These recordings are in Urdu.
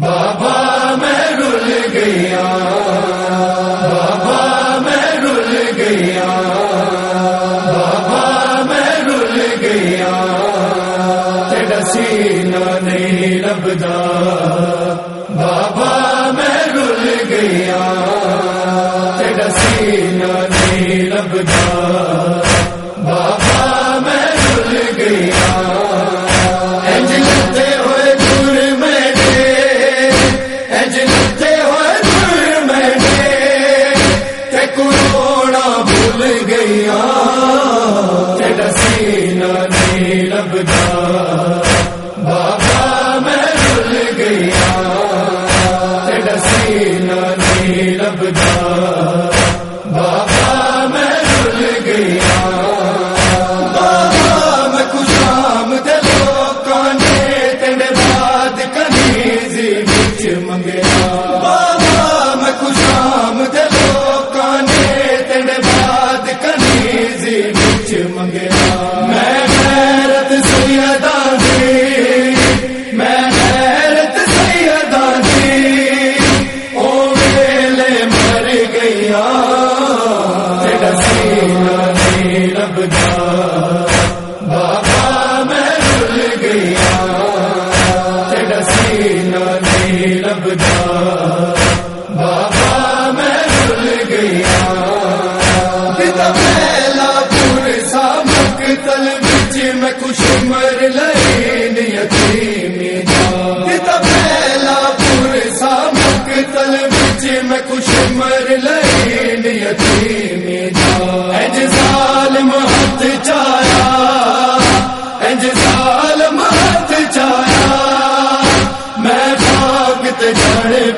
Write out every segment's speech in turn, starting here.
بابا میں رل گیا، بابا میں رل گیا، بابا میں رل گیا، تیرا سینہ نہیں لبدا بابا میں رل گیا۔ بدار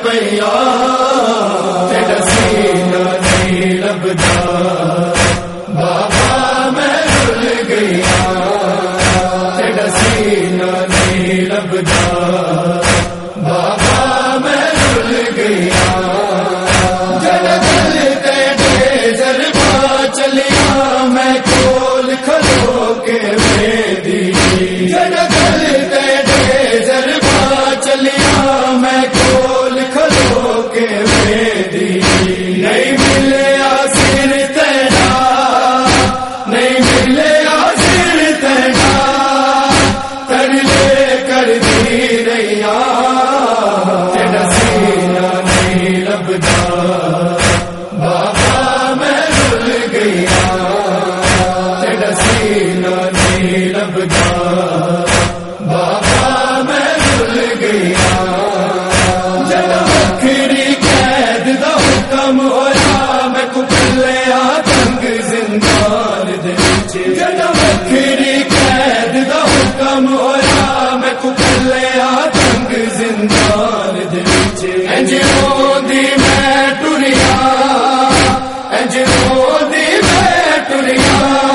پیا لب جا میں بھول گیا تیرا سینا لب جا دیوے ٹریاں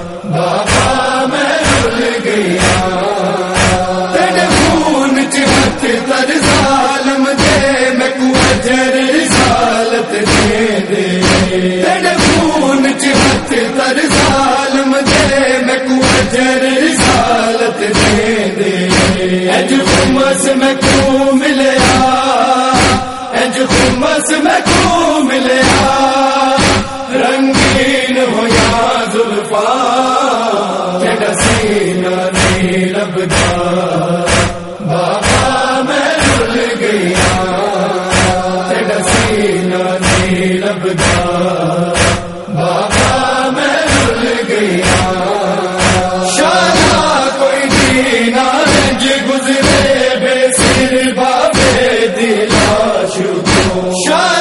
مس میں کیوں ملیا؟ مس میں کیوں ملیا؟ رنگین ہو یا زلفا سین رب دا گیا